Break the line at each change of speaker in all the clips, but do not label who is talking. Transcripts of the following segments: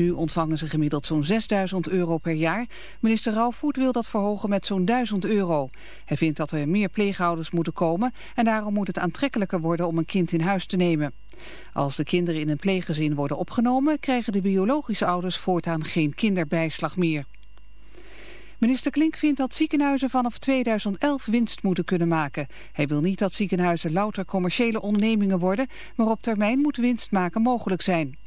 Nu ontvangen ze gemiddeld zo'n 6000 euro per jaar. Minister Rauwvoet wil dat verhogen met zo'n 1000 euro. Hij vindt dat er meer pleegouders moeten komen... en daarom moet het aantrekkelijker worden om een kind in huis te nemen. Als de kinderen in een pleeggezin worden opgenomen... krijgen de biologische ouders voortaan geen kinderbijslag meer. Minister Klink vindt dat ziekenhuizen vanaf 2011 winst moeten kunnen maken. Hij wil niet dat ziekenhuizen louter commerciële ondernemingen worden, maar op termijn moet winst maken mogelijk zijn.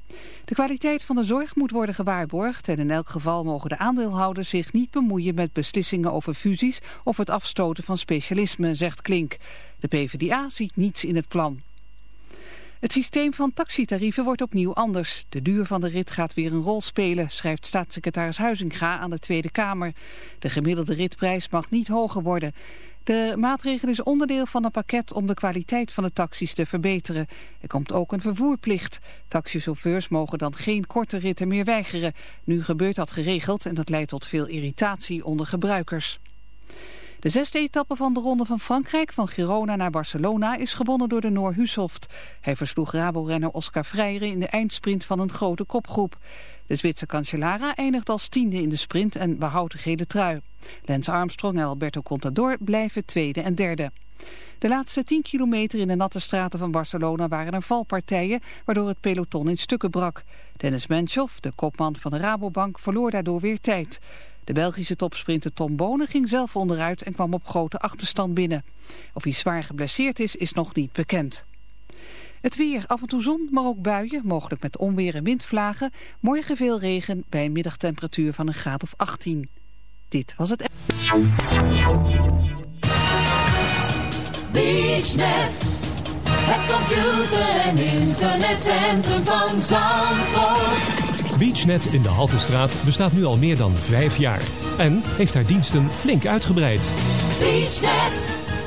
De kwaliteit van de zorg moet worden gewaarborgd en in elk geval mogen de aandeelhouders zich niet bemoeien met beslissingen over fusies of het afstoten van specialismen, zegt Klink. De PvdA ziet niets in het plan. Het systeem van taxitarieven wordt opnieuw anders. De duur van de rit gaat weer een rol spelen, schrijft staatssecretaris Huizinga aan de Tweede Kamer. De gemiddelde ritprijs mag niet hoger worden. De maatregel is onderdeel van een pakket om de kwaliteit van de taxis te verbeteren. Er komt ook een vervoerplicht. Taxichauffeurs mogen dan geen korte ritten meer weigeren. Nu gebeurt dat geregeld en dat leidt tot veel irritatie onder gebruikers. De zesde etappe van de Ronde van Frankrijk van Girona naar Barcelona is gewonnen door de Noor Hushoft. Hij versloeg Rabo-renner Oscar Freire in de eindsprint van een grote kopgroep. De Zwitser Cancellara eindigt als tiende in de sprint en behoudt de gele trui. Lance Armstrong en Alberto Contador blijven tweede en derde. De laatste 10 kilometer in de natte straten van Barcelona waren er valpartijen, waardoor het peloton in stukken brak. Dennis Menchoff, de kopman van de Rabobank, verloor daardoor weer tijd. De Belgische topsprinter Tom Bonen ging zelf onderuit en kwam op grote achterstand binnen. Of hij zwaar geblesseerd is, is nog niet bekend. Het weer, af en toe zon, maar ook buien, mogelijk met onweer en windvlagen. Morgen veel regen bij een middagtemperatuur van een graad of 18. Dit was het...
BeachNet, het computer- en internetcentrum van Zandvoort.
BeachNet in de Haltestraat bestaat nu al meer dan vijf jaar. En heeft haar diensten flink uitgebreid. BeachNet.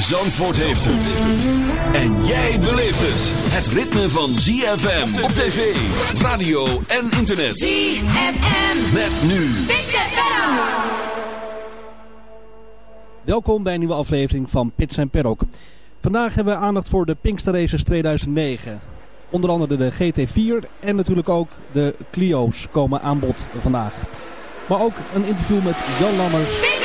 Zandvoort heeft het. En jij beleeft het. Het ritme van ZFM op tv, radio en internet.
ZFM.
Met nu.
Pits en Perro.
Welkom bij een nieuwe aflevering van Pits en Perrok. Vandaag hebben we aandacht voor de Pinkster Races 2009. Onder andere de GT4 en natuurlijk ook de Clio's komen aan bod vandaag. Maar ook een interview met Jan Lammers.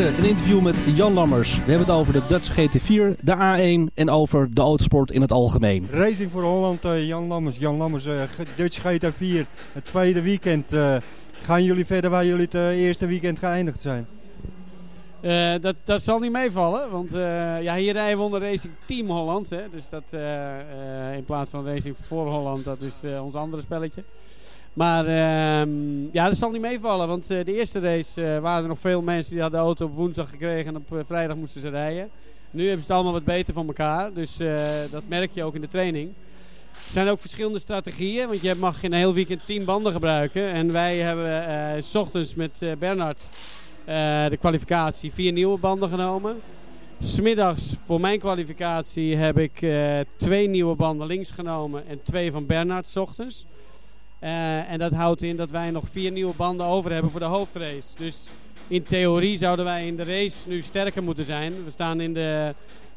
Eerste een interview met Jan Lammers. We hebben het over de Dutch GT4, de A1 en over de autosport in het algemeen.
Racing voor Holland, uh, Jan Lammers. Jan Lammers, uh, Dutch GT4, het tweede weekend. Uh, gaan jullie verder waar jullie het eerste weekend geëindigd zijn?
Uh, dat, dat zal niet meevallen, want uh, ja, hier rijden we onder Racing Team Holland. Hè, dus dat uh, in plaats van Racing voor Holland, dat is ons andere spelletje. Maar ehm, ja, dat zal niet meevallen, want de eerste race waren er nog veel mensen die hadden de auto op woensdag gekregen en op vrijdag moesten ze rijden. Nu hebben ze het allemaal wat beter van elkaar, dus dat merk je ook in de training. Er zijn ook verschillende strategieën, want je mag in een heel weekend 10 banden gebruiken. En wij hebben s ochtends met Bernard uh, de kwalificatie vier nieuwe banden genomen. Smiddags voor mijn kwalificatie heb ik uh, twee nieuwe banden links genomen en twee van Bernhard s ochtends. Uh, en dat houdt in dat wij nog vier nieuwe banden over hebben voor de hoofdrace. Dus in theorie zouden wij in de race nu sterker moeten zijn. We staan in de,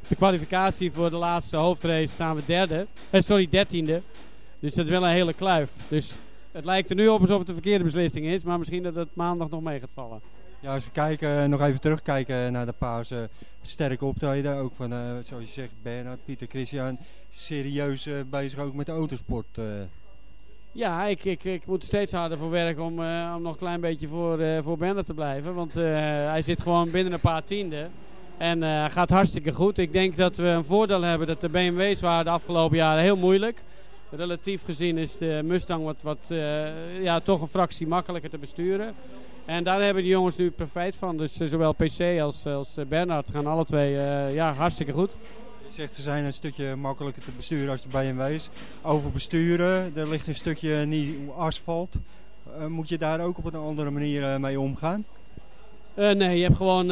de kwalificatie voor de laatste hoofdrace staan we derde. Eh, sorry, dertiende. Dus dat is wel een hele kluif. Dus het lijkt er nu op alsof het een verkeerde beslissing is. Maar misschien dat het maandag nog mee gaat vallen.
Ja, als we kijken, nog even terugkijken naar de pauze. Sterke optreden, ook van, zoals je zegt, Bernhard, Pieter, Christian. Serieus uh, bezig ook met de autosport. Uh.
Ja, ik, ik, ik moet er steeds harder voor werken om, om nog een klein beetje voor, voor Bernhard te blijven. Want hij zit gewoon binnen een paar tienden. En gaat hartstikke goed. Ik denk dat we een voordeel hebben dat de BMW's waren de afgelopen jaren heel moeilijk. Relatief gezien is de Mustang wat, wat ja, toch een fractie makkelijker te besturen. En daar hebben de jongens nu profijt van. Dus uh, zowel PC als, als uh, Bernhard gaan alle twee uh, ja, hartstikke goed.
Zegt ze zijn een stukje makkelijker te besturen als de BMW's. Over besturen, er ligt een stukje nieuw asfalt. moet je daar ook op een andere manier mee omgaan?
nee, je hebt, gewoon,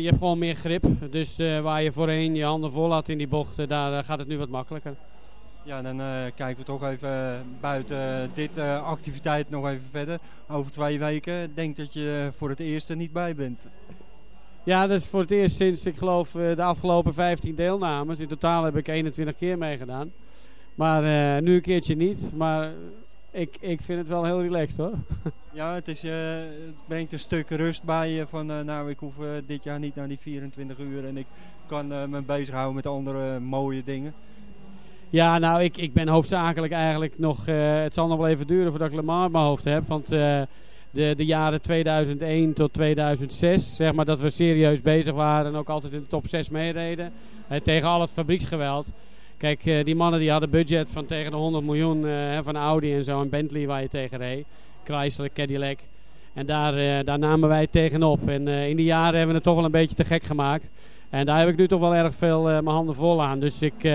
je hebt gewoon meer grip. Dus waar je voorheen je handen vol had in die bochten, daar gaat het nu wat makkelijker.
Ja, dan kijken we toch even buiten dit activiteit nog even verder. Over twee weken denk dat je voor het eerst er niet bij bent.
Ja, dat is voor het eerst sinds, ik geloof, uh, de afgelopen 15 deelnames. In totaal heb ik 21 keer meegedaan. Maar nu een keertje niet. Maar ik, ik vind het wel heel relaxed hoor.
Ja, het, is, het brengt een stuk rust bij je. Van nou, ik hoef dit jaar niet naar die 24 uur. En ik kan me bezighouden met andere mooie dingen.
Ja, nou, ik, ik ben hoofdzakelijk eigenlijk nog... Het zal nog wel even duren voordat ik Le Mans in mijn hoofd heb. Want de, de jaren 2001 tot 2006, zeg maar dat we serieus bezig waren... en ook altijd in de top 6 meereden. Tegen al het fabrieksgeweld. Kijk, die mannen die hadden budget van tegen de 100 miljoen van Audi en zo. En Bentley waar je tegen reed. Chrysler, Cadillac. En daar, daar namen wij tegenop. En in die jaren hebben we het toch wel een beetje te gek gemaakt. En daar heb ik nu toch wel erg veel mijn handen vol aan. Dus ik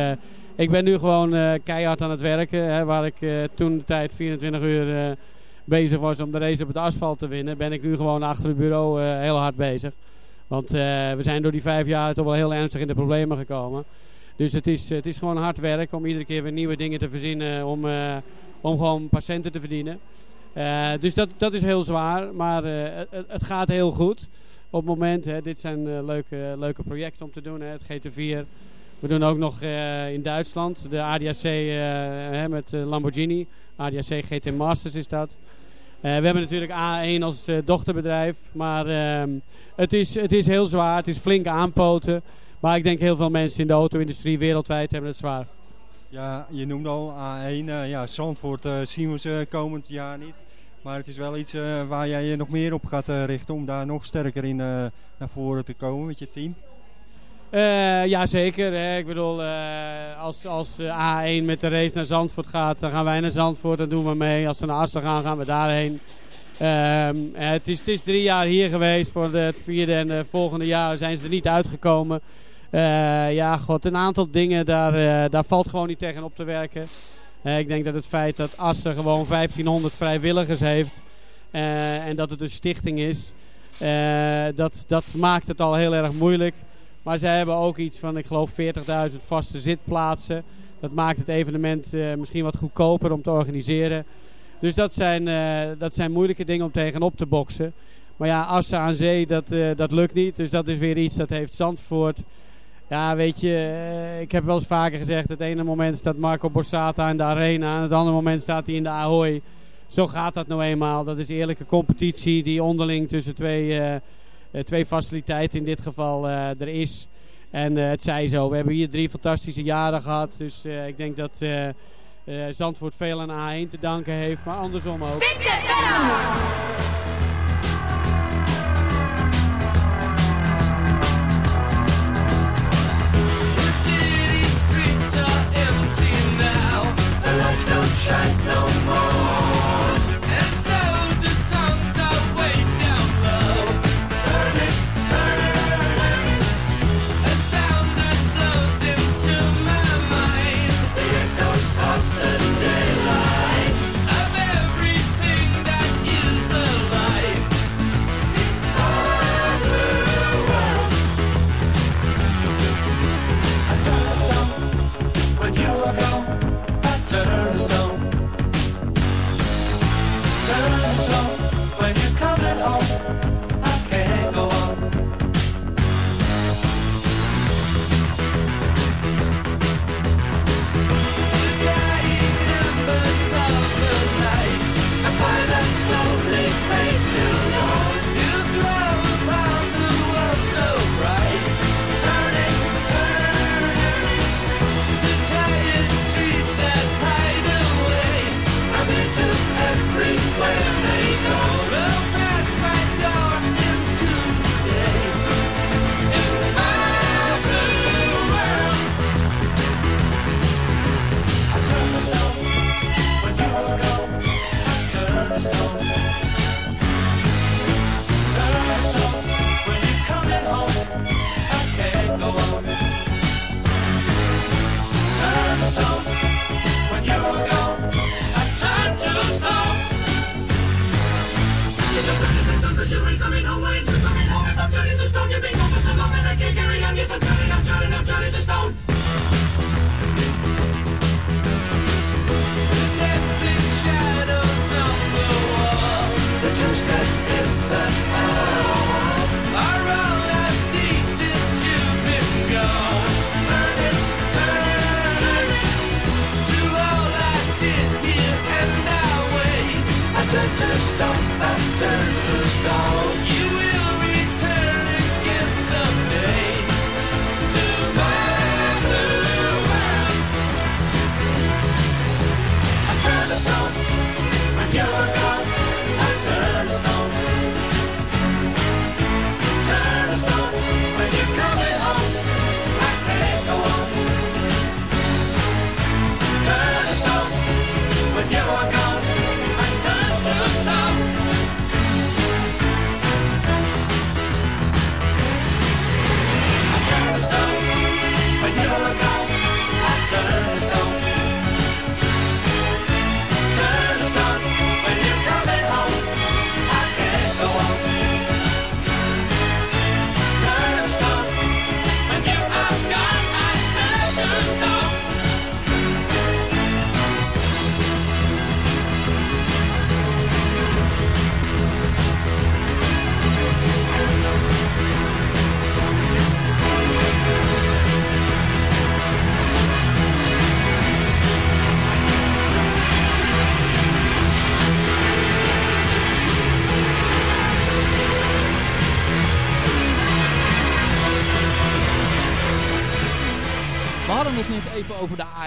ik ben nu gewoon keihard aan het werken. Waar ik toen de tijd 24 uur bezig was om de race op het asfalt te winnen. Ben ik nu gewoon achter het bureau heel hard bezig. Want we zijn door die vijf jaar toch wel heel ernstig in de problemen gekomen. Dus het is, het is gewoon hard werk om iedere keer weer nieuwe dingen te verzinnen. Om, om gewoon patiënten te verdienen. dus dat, dat is heel zwaar. Maar het, het, gaat heel goed. Op het moment, hè, dit zijn leuke, leuke projecten om te doen. Hè, het GT4. We doen ook nog in Duitsland de ADAC met Lamborghini. ADAC GT Masters is dat. we hebben natuurlijk A1 als dochterbedrijf. Maar ehm, het, is, het is heel zwaar. Het is flink aanpoten. Maar ik denk heel veel mensen in de auto-industrie wereldwijd hebben het zwaar.
Ja, je noemde al A1. ja, Zandvoort zien we ze komend jaar niet. Maar het is wel iets waar jij je nog meer op gaat richten om daar nog sterker in naar voren te komen met je team.
Uh, ja, zeker. Ik bedoel, uh, als, als uh, A1 met de race naar Zandvoort gaat, dan gaan wij naar Zandvoort, dan doen we mee. Als ze naar Assen gaan, gaan we daarheen. Ehm, het, is, het is drie jaar hier geweest. Voor het vierde en de volgende jaar zijn ze er niet uitgekomen. ja, god, een aantal dingen, daar, daar valt gewoon niet tegen op te werken. ik denk dat het feit dat Assen gewoon 1500 vrijwilligers heeft en dat het een stichting is, dat, dat maakt het al heel erg moeilijk. Maar zij hebben ook iets van, ik geloof, 40.000 vaste zitplaatsen. Dat maakt het evenement uh, misschien wat goedkoper om te organiseren. Dus dat zijn, uh, dat zijn moeilijke dingen om tegenop te boksen. Maar ja, Assen aan zee, dat, uh, dat lukt niet. Dus dat is weer iets dat heeft Zandvoort. Ja, weet je, ik heb wel eens vaker gezegd... het ene moment staat Marco Borsata in de arena... en het andere moment staat hij in de Ahoy. Zo gaat dat nou eenmaal. Dat is eerlijke competitie die onderling tussen twee twee faciliteiten in dit geval er is. En het zij zo. We hebben hier drie fantastische jaren gehad. Dus ik denk dat Zandvoort veel aan A1 te danken heeft. Maar andersom ook.
don't shine no more.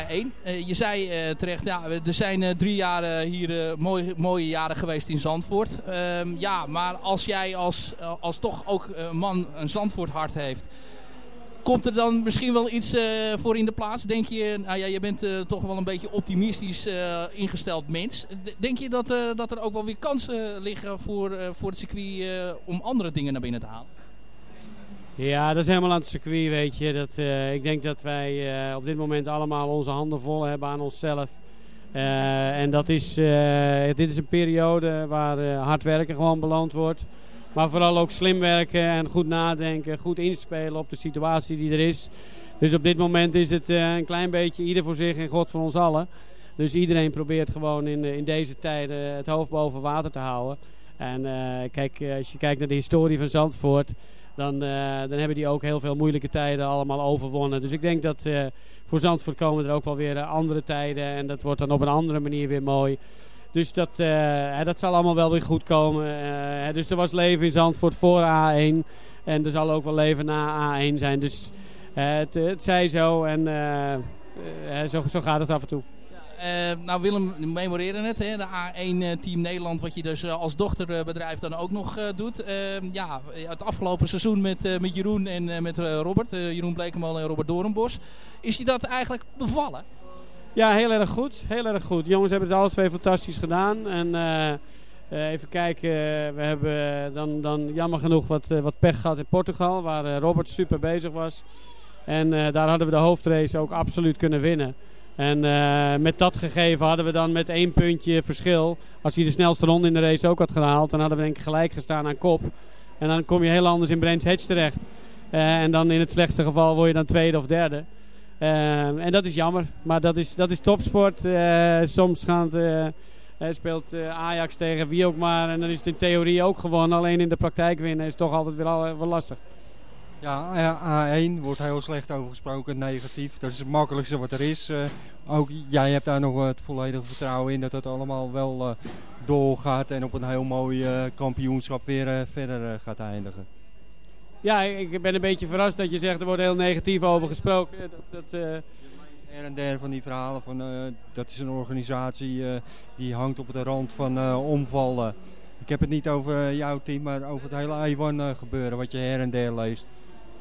Over de A1. Eh, je zei eh, terecht, ja, er zijn eh, drie jaren hier mooie, mooie jaren geweest in Zandvoort. Ehm, ja, maar als jij als, als toch ook een man een Zandvoort hart heeft... Komt er dan misschien wel iets voor in de plaats? Denk je, nou ja, je bent toch wel een beetje optimistisch ingesteld mens. Denk je dat, dat er ook wel weer kansen liggen voor, voor het circuit om andere dingen naar binnen te halen?
Ja, dat is helemaal aan het circuit, weet je. Dat, eh, ik denk dat wij eh, op dit moment allemaal onze handen vol hebben aan onszelf. Eh, en dat is, dit is een periode waar hard werken gewoon beloond wordt. Maar vooral ook slim werken en goed nadenken, goed inspelen op de situatie die er is. Dus op dit moment is het een klein beetje ieder voor zich en God voor ons allen. Dus iedereen probeert gewoon in, in deze tijden het hoofd boven water te houden. En kijk, als je kijkt naar de historie van Zandvoort, dan, eh, dan hebben die ook heel veel moeilijke tijden allemaal overwonnen. Dus ik denk dat eh, voor Zandvoort komen er ook wel weer eh, andere tijden en dat wordt dan op een andere manier weer mooi. Dus dat, dat zal allemaal wel weer goed komen. Dus er was leven in Zandvoort voor A1. En er zal ook wel leven na A1 zijn. Dus het, het zij zo en zo, zo gaat het af en toe.
Eh, nou Willem, memoreren het, hè, de A1 Team Nederland, wat je dus eh, als dochterbedrijf dan ook nog eh, doet. Eh, ja, het afgelopen seizoen met, eh, met Jeroen en eh, met eh, Robert, eh, Jeroen Blekemal en Robert Doornbos. Is die dat eigenlijk bevallen?
Ja, heel erg goed. Heel erg goed. Jongens hebben het alle twee fantastisch gedaan. En eh, eh, even kijken, we hebben dan, dan jammer genoeg wat, eh, wat pech gehad in Portugal, waar eh, Robert super bezig was. En eh, daar hadden we de hoofdrace ook absoluut kunnen winnen. En eh, met dat gegeven hadden we dan met één puntje verschil. Als hij de snelste ronde in de race ook had gehaald, dan hadden we denk ik gelijk gestaan aan kop. En dan kom je heel anders in Brands Hatch terecht. Eh, en dan in het slechtste geval word je dan tweede of derde. Eh, en dat is jammer. Maar dat is, dat is topsport. Soms gaat, eh, eh, speelt Ajax tegen wie ook maar. En dan is het in theorie ook gewonnen. Alleen in de praktijk winnen is toch altijd weer al, wel lastig.
Ja, eh, A1 wordt heel slecht over gesproken, negatief. Dat is het makkelijkste wat er is. Eh, ook jij hebt daar nog het volledige vertrouwen in dat het allemaal wel eh, doorgaat en op een heel mooi eh, kampioenschap weer eh, verder eh, gaat eindigen.
Ja, ik ben een beetje verrast dat je zegt er wordt heel negatief over gesproken. Dat, dat, eh,
Her en der van die verhalen van eh, dat is een organisatie eh, die hangt op de rand van eh, omvallen. Ik heb het niet over jouw team, maar over het hele A1 eh, gebeuren wat je her en der leest.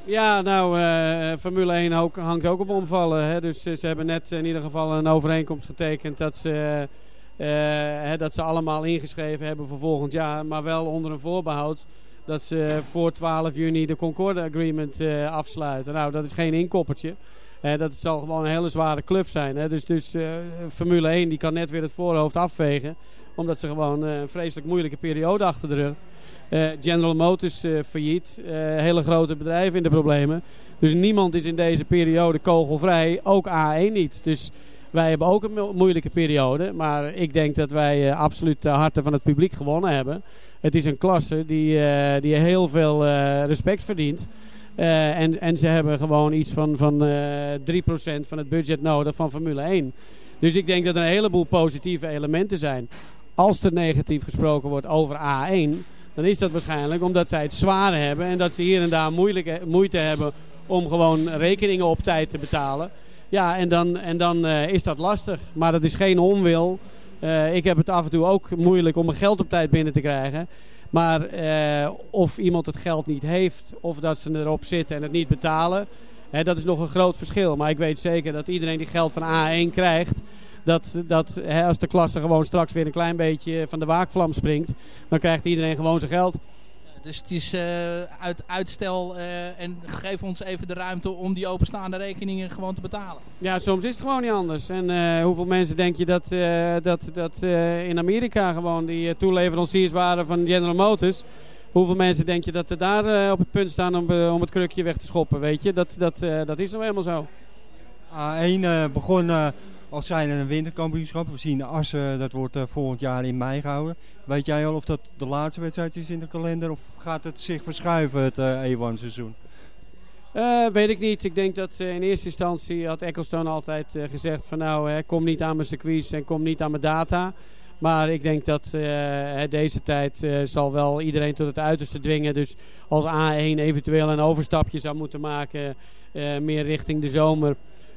Ja, nou, eh, Formule 1 ook, hangt ook op omvallen. Hè? Dus eh, ze hebben net in ieder geval een overeenkomst getekend dat ze, eh, hè, dat ze allemaal ingeschreven hebben voor volgend jaar. Maar wel onder een voorbehoud dat ze voor 12 juni de Concorde Agreement eh, afsluiten. Nou, dat is geen inkoppertje. Eh, dat zal gewoon een hele zware club zijn. Hè? Dus, dus eh, Formule 1 die kan net weer het voorhoofd afvegen. Omdat ze gewoon eh, een vreselijk moeilijke periode achter de rug. Eh, General Motors eh, failliet. Eh, hele grote bedrijven in de problemen. Dus niemand is in deze periode kogelvrij. Ook A1 niet. Dus wij hebben ook een mo- moeilijke periode. Maar ik denk dat wij absoluut de harten van het publiek gewonnen hebben. Het is een klasse die, die heel veel respect verdient. En, en ze hebben gewoon iets van, van eh 3% van het budget nodig van Formule 1. Dus ik denk dat er een heleboel positieve elementen zijn. Als er negatief gesproken wordt over A1, dan is dat waarschijnlijk omdat zij het zwaar hebben en dat ze hier en daar moeilijke, moeite hebben om gewoon rekeningen op tijd te betalen. Ja, en dan, en dan eh, is dat lastig. Maar dat is geen onwil. Eh, ik heb het af en toe ook moeilijk om mijn geld op tijd binnen te krijgen. Maar eh, of iemand het geld niet heeft, of dat ze erop zitten en het niet betalen, hè, dat is nog een groot verschil. Maar ik weet zeker dat iedereen die geld van A1 krijgt, dat, dat hè, als de klasse gewoon straks weer een klein beetje van de waakvlam springt, dan krijgt iedereen gewoon zijn geld.
Dus het is eh, uit uitstel eh, en geef ons even de ruimte om die openstaande rekeningen gewoon te betalen.
Ja, soms is het gewoon niet anders. En eh, hoeveel mensen denk je dat, eh, dat, dat eh, in Amerika gewoon die toeleveranciers waren van General Motors? Hoeveel mensen denk je dat er daar eh, op het punt staan om, om het krukje weg te schoppen? Weet je, dat, dat, eh, dat is nou helemaal zo.
A1 eh, begon eh, als zijn een winterkampioenschap. We zien Assen, dat wordt eh, volgend jaar in mei gehouden. Weet jij al of dat de laatste wedstrijd is in de kalender of gaat het zich verschuiven het eh, E1-seizoen?
Eh, weet ik niet. Ik denk dat eh, in eerste instantie had Ecclestone altijd eh, gezegd van nou, hè, kom niet aan mijn circuits en kom niet aan mijn data. Maar ik denk dat eh, deze tijd eh, zal wel iedereen tot het uiterste dwingen. Dus als A1 eventueel een overstapje zou moeten maken, eh, meer richting de zomer,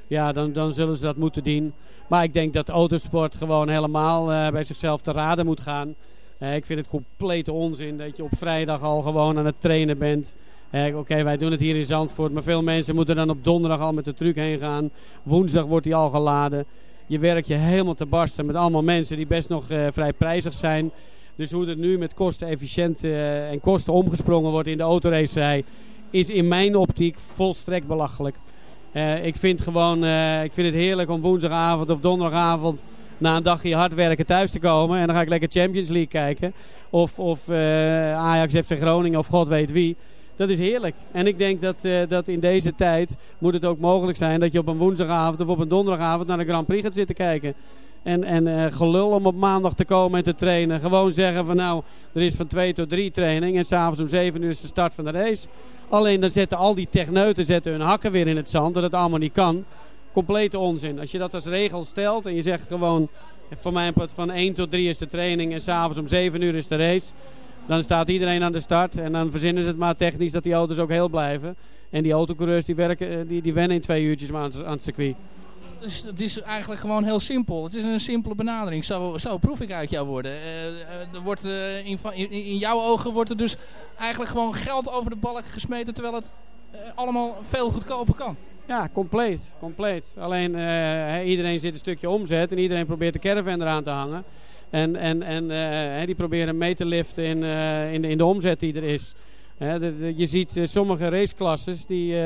ja, dan, dan zullen ze dat moeten doen. Maar ik denk dat autosport gewoon helemaal eh, bij zichzelf te raden moet gaan. Eh, ik vind het complete onzin dat je op vrijdag al gewoon aan het trainen bent. Eh, Oké, wij doen het hier in Zandvoort, maar veel mensen moeten dan op donderdag al met de truck heen gaan. Woensdag wordt die al geladen. Je werkt je helemaal te barsten met allemaal mensen die best nog vrij prijzig zijn. Dus hoe er nu met kosten efficiënt en kosten omgesprongen wordt in de autoracerij, is in mijn optiek volstrekt belachelijk. Eh, ik vind gewoon, eh, ik vind het heerlijk om woensdagavond of donderdagavond na een dagje hard werken thuis te komen. En dan ga ik lekker Champions League kijken. Of, of eh, Ajax FC Groningen of god weet wie. Dat is heerlijk. En ik denk dat, dat in deze tijd moet het ook mogelijk zijn dat je op een woensdagavond of op een donderdagavond naar de Grand Prix gaat zitten kijken. En, en eh, gelul om op maandag te komen en te trainen. Gewoon zeggen van nou, er is van 2 tot 3 training en s'avonds om 7 uur is de start van de race. Alleen dan zetten al die techneuten zetten hun hakken weer in het zand, dat het allemaal niet kan. complete onzin. Als je dat als regel stelt en je zegt gewoon... Voor mij van 1 tot 3 is de training en s'avonds om 7 uur is de race. Dan staat iedereen aan de start en dan verzinnen ze het maar technisch dat die auto's ook heel blijven. En die autocoureurs die, werken, eh, die, die wennen in twee uurtjes maar aan, aan het circuit.
Het is eigenlijk gewoon heel simpel. Het is een simpele benadering. Zo, proef ik uit jouw woorden. Uh, er wordt, uh, in, in, in, jouw ogen wordt er dus eigenlijk gewoon geld over de balk gesmeten... terwijl het allemaal veel goedkoper kan.
Ja, compleet. compleet. Alleen iedereen zit een stukje omzet en iedereen probeert de caravan eraan te hangen. En, en, en die proberen mee te liften in, in, de, in de omzet die er is. je ziet sommige raceklasses die...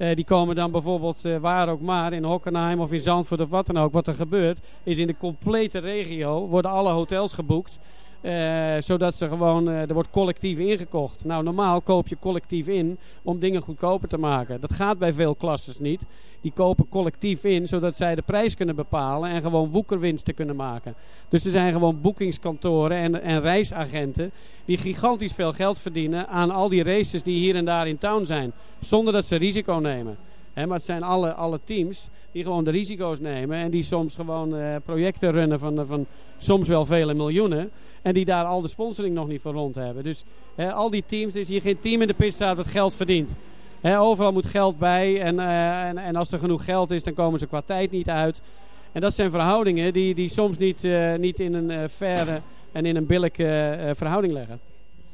Uh, die komen dan bijvoorbeeld uh, waar ook maar, in Hockenheim of in Zandvoort of wat dan ook. Wat er gebeurt is in de complete regio worden alle hotels geboekt. Uh, zodat ze gewoon, er wordt collectief ingekocht. Nou, normaal koop je collectief in om dingen goedkoper te maken. Dat gaat bij veel klasses niet die kopen collectief in, zodat zij de prijs kunnen bepalen en gewoon woekerwinsten kunnen maken. Dus er zijn gewoon boekingskantoren en, en reisagenten die gigantisch veel geld verdienen aan al die races die hier en daar in town zijn, zonder dat ze risico nemen. maar het zijn alle, alle teams die gewoon de risico's nemen en die soms gewoon uh, projecten runnen van, van soms wel vele miljoenen. En die daar al de sponsoring nog niet voor rond hebben. Dus al die teams, er is hier geen team in de pitstraat dat geld verdient overal moet geld bij. En, uh, en, en, als er genoeg geld is, dan komen ze qua tijd niet uit. En dat zijn verhoudingen die, die soms niet, uh, niet in een uh, faire en in een billijke verhouding leggen.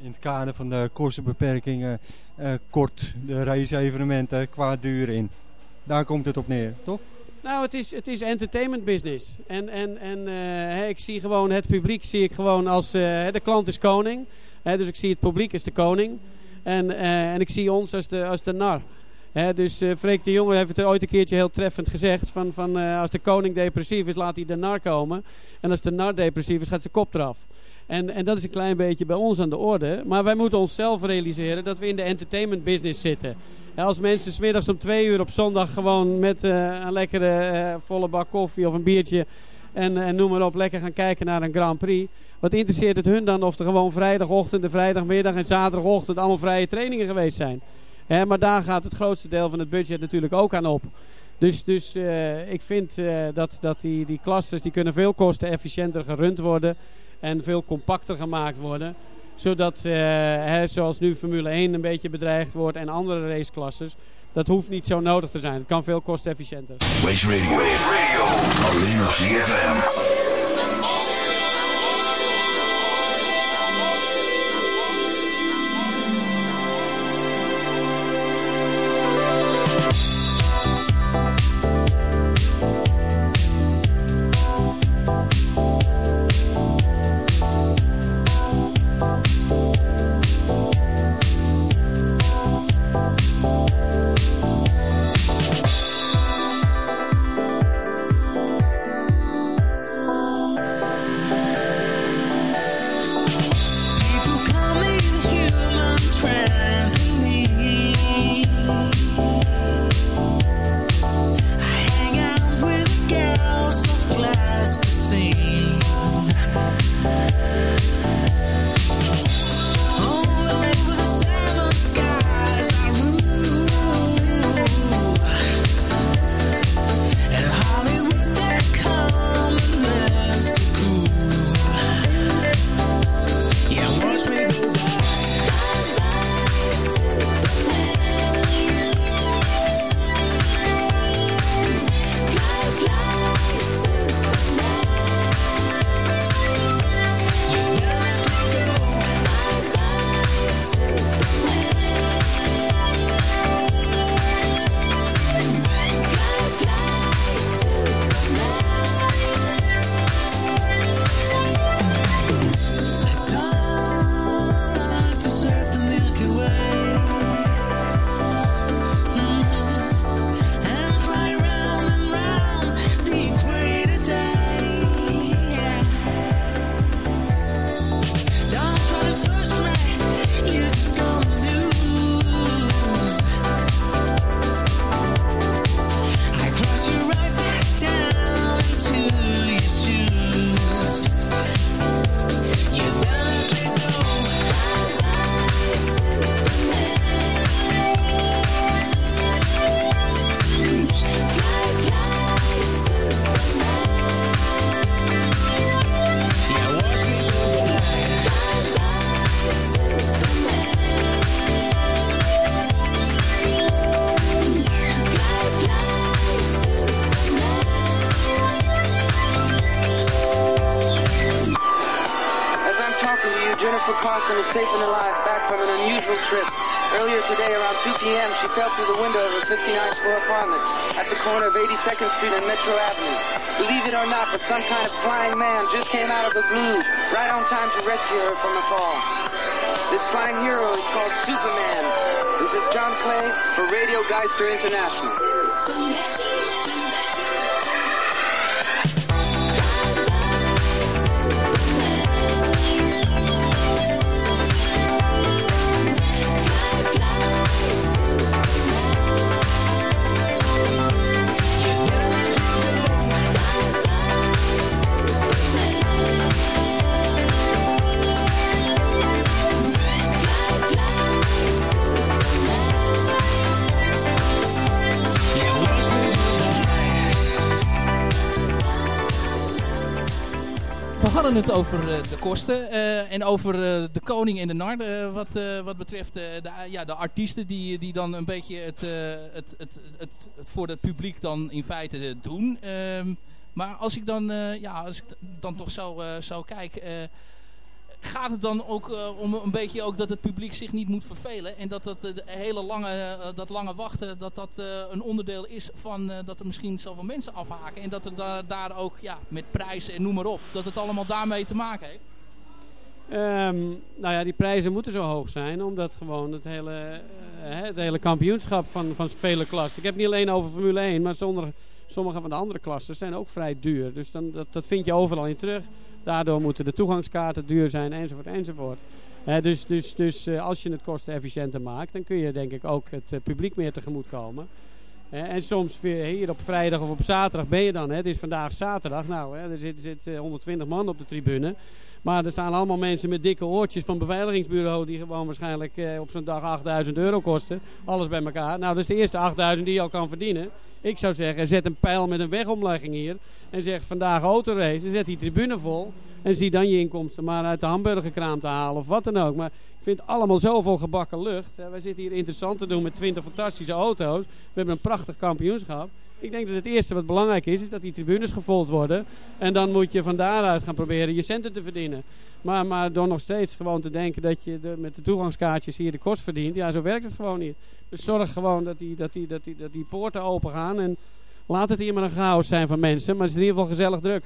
In het kader van de kostenbeperkingen kort de race-evenementen qua duur in. Daar komt het op neer, toch?
Nou, het is, het is entertainment business. En, en, en ik zie gewoon het publiek zie ik gewoon als... de klant is koning. dus ik zie het publiek als de koning. En, uh, en ik zie ons als de, als de nar. Dus uh, Freek de Jonge heeft het ooit een keertje heel treffend gezegd. Van, van, uh, als de koning depressief is, laat hij de nar komen. En als de nar depressief is, gaat zijn kop eraf. En, en dat is een klein beetje bij ons aan de orde. Maar wij moeten onszelf realiseren dat we in de entertainment business zitten. als mensen smiddags om twee uur op zondag gewoon met een lekkere volle bak koffie of een biertje... En, en noem maar op, lekker gaan kijken naar een Grand Prix wat interesseert het hun dan of er gewoon vrijdagochtend, de vrijdagmiddag en zaterdagochtend allemaal vrije trainingen geweest zijn? maar daar gaat het grootste deel van het budget natuurlijk ook aan op. Dus, dus uh, ik vind uh, dat, dat die, die clusters die kunnen veel kostenefficiënter gerund worden en veel compacter gemaakt worden. Zodat, hè, zoals nu Formule 1 een beetje bedreigd wordt en andere raceklasses, dat hoeft niet zo nodig te zijn. Het kan veel kostenefficiënter. Race Radio, Race Radio. alleen op CFM.
Corner of 82nd Street and Metro Avenue. Believe it or not, but some kind of flying man just came out of the blue right on time to rescue her from the fall. This flying hero is called Superman. This is John Clay for Radio Geister International.
Het over eh, de kosten eh, en over eh, de koning en de nar. wat, wat betreft de, ja, de artiesten die, die dan een beetje het, het, het, het, het voor het publiek dan in feite doen. Ehm, maar als ik dan, ja, als ik dan toch zo, zo kijk... gaat het dan ook eh, om een beetje ook dat het publiek zich niet moet vervelen en dat dat eh, de hele lange, eh, dat lange wachten dat dat een onderdeel is van dat er misschien zoveel mensen afhaken en dat er da- daar ook ja, met prijzen en noem maar op, dat het allemaal daarmee te maken heeft?
Ehm, nou ja, die prijzen moeten zo hoog zijn, omdat gewoon het hele, het hele kampioenschap van, van vele klassen. Ik heb het niet alleen over Formule 1, maar zonder, sommige van de andere klassen zijn ook vrij duur. Dus dan, dat, dat vind je overal in terug. Daardoor moeten de toegangskaarten duur zijn, enzovoort, enzovoort. Dus dus, dus eh, als je het kostenefficiënter maakt, dan kun je denk ik ook het eh, publiek meer tegemoet komen. En soms weer hier op vrijdag of op zaterdag ben je dan. Het is vandaag zaterdag. Nou, er zit, zit eh, 120 man op de tribune. Maar er staan allemaal mensen met dikke oortjes van beveiligingsbureau die gewoon waarschijnlijk op zo'n dag 8000 euro kosten. Alles bij elkaar. Nou, dat is de eerste 8000 die je al kan verdienen. Ik zou zeggen, zet een pijl met een wegomlegging hier. En zeg vandaag autorace. Zet die tribune vol. En zie dan je inkomsten maar uit de hamburgerkraam te halen of wat dan ook. Maar ik vind allemaal zoveel gebakken lucht. Hè. Wij zitten hier interessant te doen met 20 fantastische auto's. We hebben een prachtig kampioenschap. Ik denk dat het eerste wat belangrijk is, is dat die tribunes gevolgd worden. En dan moet je van daaruit gaan proberen je centen te verdienen. Maar, maar door nog steeds gewoon te denken dat je met de toegangskaartjes hier de kost verdient. Ja, zo werkt het gewoon niet. Dus zorg gewoon dat die, dat die, dat die, dat die poorten open gaan. En laat het hier maar een chaos zijn van mensen. Maar het is in ieder geval gezellig druk.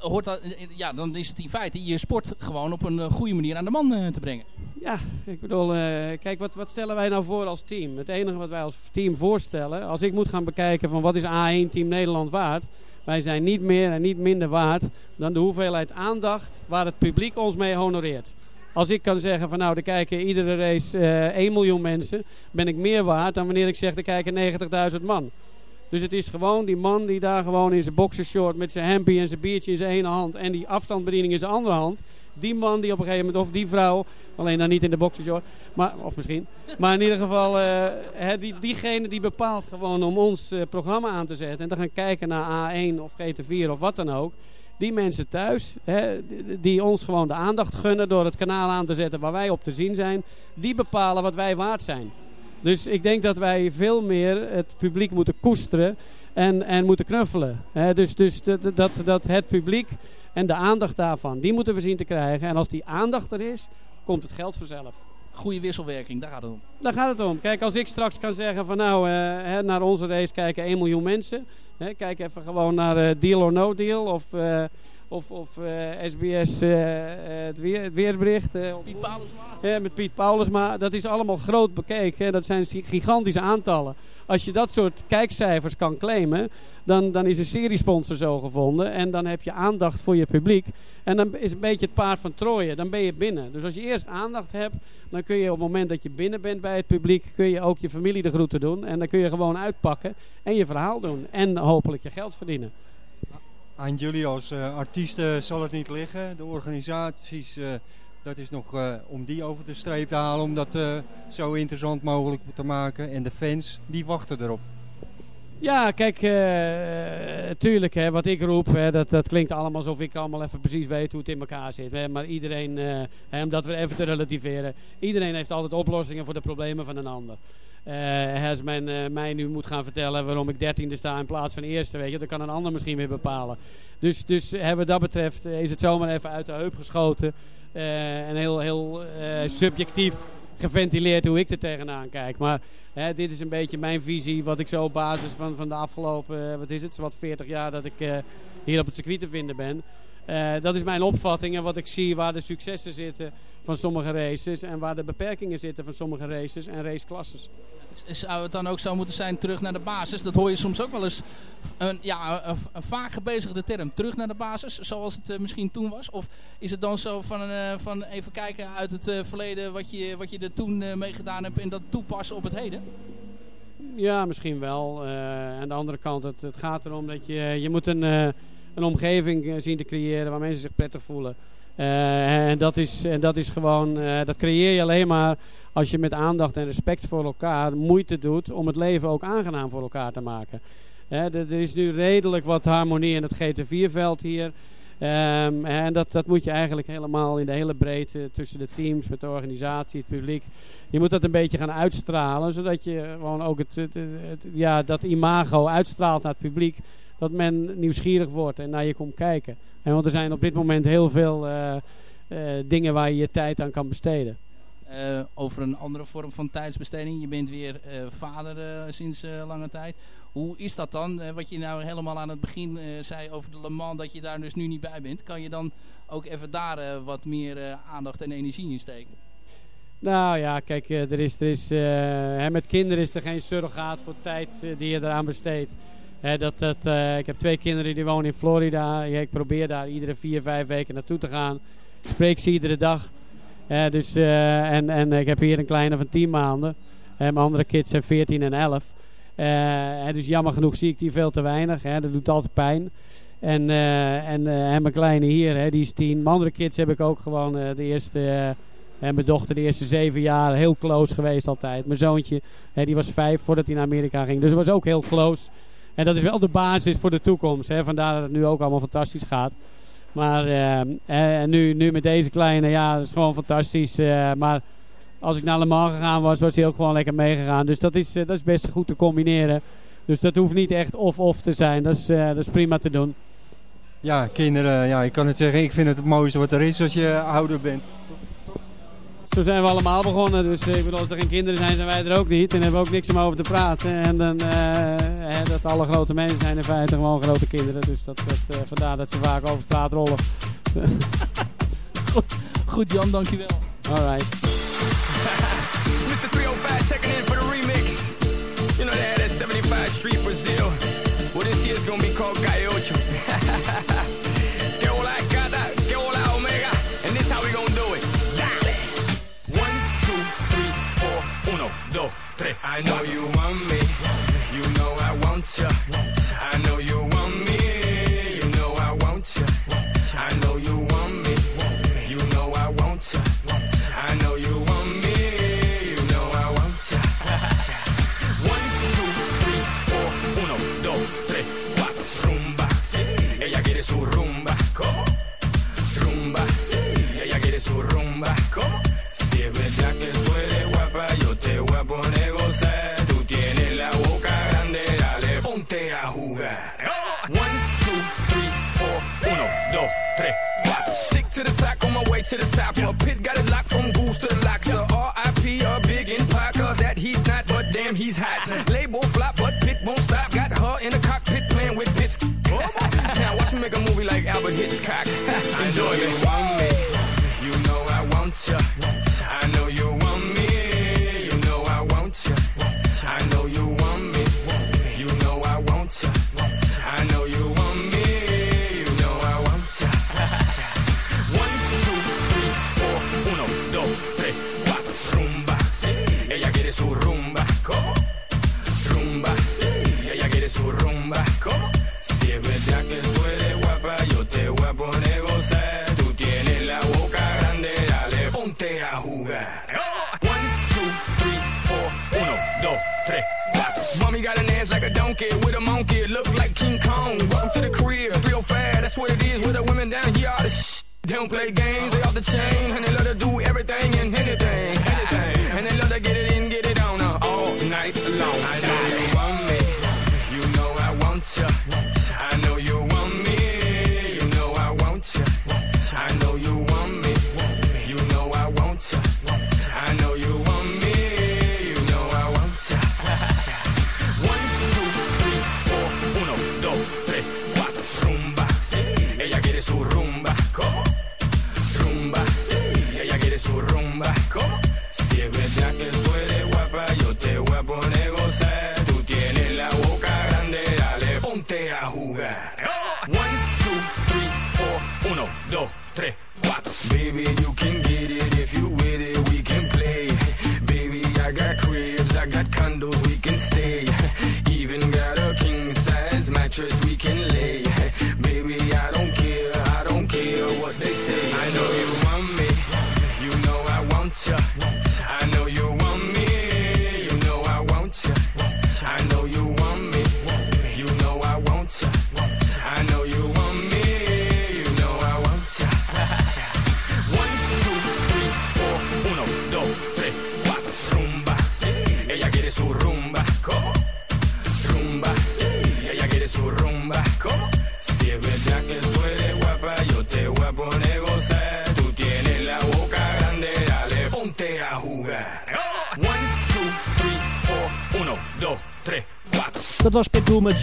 Hoort dat, ja, dan is het in feite je sport gewoon op een eh, goede manier aan de man eh, te brengen.
Ja, ik bedoel, eh, kijk, wat, wat stellen wij nou voor als team? Het enige wat wij als team voorstellen, als ik moet gaan bekijken van wat is A1 Team Nederland waard, wij zijn niet meer en niet minder waard dan de hoeveelheid aandacht waar het publiek ons mee honoreert. Als ik kan zeggen van nou, er kijken iedere race eh 1 miljoen mensen, ben ik meer waard dan wanneer ik zeg er kijken 90.000 man. Dus het is gewoon die man die daar gewoon in zijn boxershort met zijn hempie en zijn biertje in zijn ene hand en die afstandsbediening in zijn andere hand. Die man die op een gegeven moment, of die vrouw, alleen dan niet in de boxershort, maar, of misschien. Maar in ieder geval, eh, diegene die bepaalt gewoon om ons eh, programma aan te zetten en te gaan kijken naar A1 of GT4 of wat dan ook. Die mensen thuis, die ons gewoon de aandacht gunnen door het kanaal aan te zetten waar wij op te zien zijn, die bepalen wat wij waard zijn. Dus ik denk dat wij veel meer het publiek moeten koesteren en, en moeten knuffelen. Dus dus dat, dat, dat het publiek en de aandacht daarvan, die moeten we zien te krijgen. En als die aandacht er is, komt het geld vanzelf.
Goede wisselwerking, daar gaat het om.
Daar gaat het om. Kijk, als ik straks kan zeggen van nou, eh, hè, naar onze race kijken 1 miljoen mensen. Hè, kijk even gewoon naar eh, Deal or No Deal of, eh, of, of eh, SBS eh, eh, het, weer, het weersbericht. eh,
Piet Paulusma.
ja, met Piet Paulusma. Dat is allemaal groot bekeken. hè. Dat zijn gigantische aantallen. Als je dat soort kijkcijfers kan claimen, dan, dan is een seriesponsor zo gevonden. En dan heb je aandacht voor je publiek. En dan is een beetje het paard van Troje. Dan ben je binnen. Dus als je eerst aandacht hebt, dan kun je op het moment dat je binnen bent bij het publiek, kun je ook je familie de groeten doen. En dan kun je gewoon uitpakken en je verhaal doen. En hopelijk je geld verdienen.
Aan jullie als eh, artiesten zal het niet liggen. De organisaties, eh, dat is nog eh, om die over de streep te halen, om dat zo interessant mogelijk te maken. En de fans, die wachten erop.
Ja, kijk, tuurlijk, hè, wat ik roep, hè, dat, dat klinkt allemaal alsof ik allemaal even precies weet hoe het in elkaar zit. Maar iedereen, hè, om dat weer even te relativeren, iedereen heeft altijd oplossingen voor de problemen van een ander. Eh, als men eh, mij nu moet gaan vertellen waarom ik dertiende sta in plaats van eerste, weet je, dan kan een ander misschien weer bepalen. Dus, dus hè, wat dat betreft eh, is het zomaar even uit de heup geschoten eh, en heel, heel eh, subjectief geventileerd hoe ik er tegenaan kijk. Maar hè, dit is een beetje mijn visie, wat ik zo op basis van, van de afgelopen, eh, wat is het, wat 40 jaar dat ik eh, hier op het circuit te vinden ben. Eh, dat is mijn opvatting en wat ik zie waar de successen zitten van sommige races en waar de beperkingen zitten van sommige races en raceklasses.
Zou het dan ook zo moeten zijn terug naar de basis? Dat hoor je soms ook wel eens een, ja, een, een vaak gebezigde term. Terug naar de basis, zoals het eh, misschien toen was? Of is het dan zo van, eh, van even kijken uit het eh, verleden wat je, wat je er toen mee gedaan hebt en dat toepassen op het heden?
Ja, misschien wel. Aan de andere kant, het, het gaat erom dat je, je moet een, een omgeving zien te creëren waar mensen zich prettig voelen. Eh, en, dat is, en dat is gewoon, eh, dat creëer je alleen maar als je met aandacht en respect voor elkaar moeite doet om het leven ook aangenaam voor elkaar te maken. Hè, er is nu redelijk wat harmonie in het GT4-veld hier. Ehm, en dat, dat moet je eigenlijk helemaal in de hele breedte tussen de teams, met de organisatie, het publiek. Je moet dat een beetje gaan uitstralen, zodat je gewoon ook het- ja, dat imago uitstraalt naar het publiek. Dat men nieuwsgierig wordt en naar je komt kijken. En want er zijn op dit moment heel veel eh, eh, dingen waar je je tijd aan kan besteden.
Eh, over een andere vorm van tijdsbesteding. Je bent weer vader sinds lange tijd. Hoe is dat dan? Wat je nou helemaal aan het begin zei over de Le Mans, dat je daar dus nu niet bij bent. Kan je dan ook even daar wat meer aandacht en energie in steken?
Nou ja, kijk, er is, er is, hè, met kinderen is er geen surrogaat voor tijd die je eraan besteedt. Dat, dat, eh, ik heb twee kinderen die wonen in Florida. Ik probeer daar iedere vier, vijf weken naartoe te gaan. Ik spreek ze iedere dag. Dus, eh, en, en ik heb hier een kleine van 10 maanden. En mijn andere kids zijn 14 en 11. Eh, dus jammer genoeg zie ik die veel te weinig. Dat doet altijd pijn. En, en, en mijn kleine hier, die is 10. Mijn andere kids heb ik ook gewoon de eerste... en mijn dochter de eerste zeven jaar heel close geweest altijd. Mijn zoontje, die was vijf voordat hij naar Amerika ging. Dus was ook heel close. En dat is wel de basis voor de toekomst. Hè. Vandaar dat het nu ook allemaal fantastisch gaat. Maar eh, eh, nu, nu met deze kleine, ja, dat is gewoon fantastisch. eh, maar als ik naar Le Mans gegaan was, was hij ook gewoon lekker meegegaan. Dus dat is, dat is best goed te combineren. Dus dat hoeft niet echt of-of te zijn. Dat is, dat is prima te doen.
Ja, kinderen, ja, ik kan het zeggen, ik vind het het mooiste wat er is als je ouder bent.
Zo zijn we allemaal begonnen. Dus eh, ik bedoel, als er geen kinderen zijn, zijn wij er ook niet. En hebben we ook niks om over te praten. En dan, eh, hè, dat alle grote mensen zijn in feite gewoon grote kinderen. Dus dat, dat, eh, vandaar dat ze vaak over straat rollen.
goed, goed Jan, dankjewel.
Alright.
Mr. 305 checking in for the remix. You know they had that 75 Street Brazil. Well, this year's gonna be called Calle Dos, tres. I know you want me. You know I want ya. I know you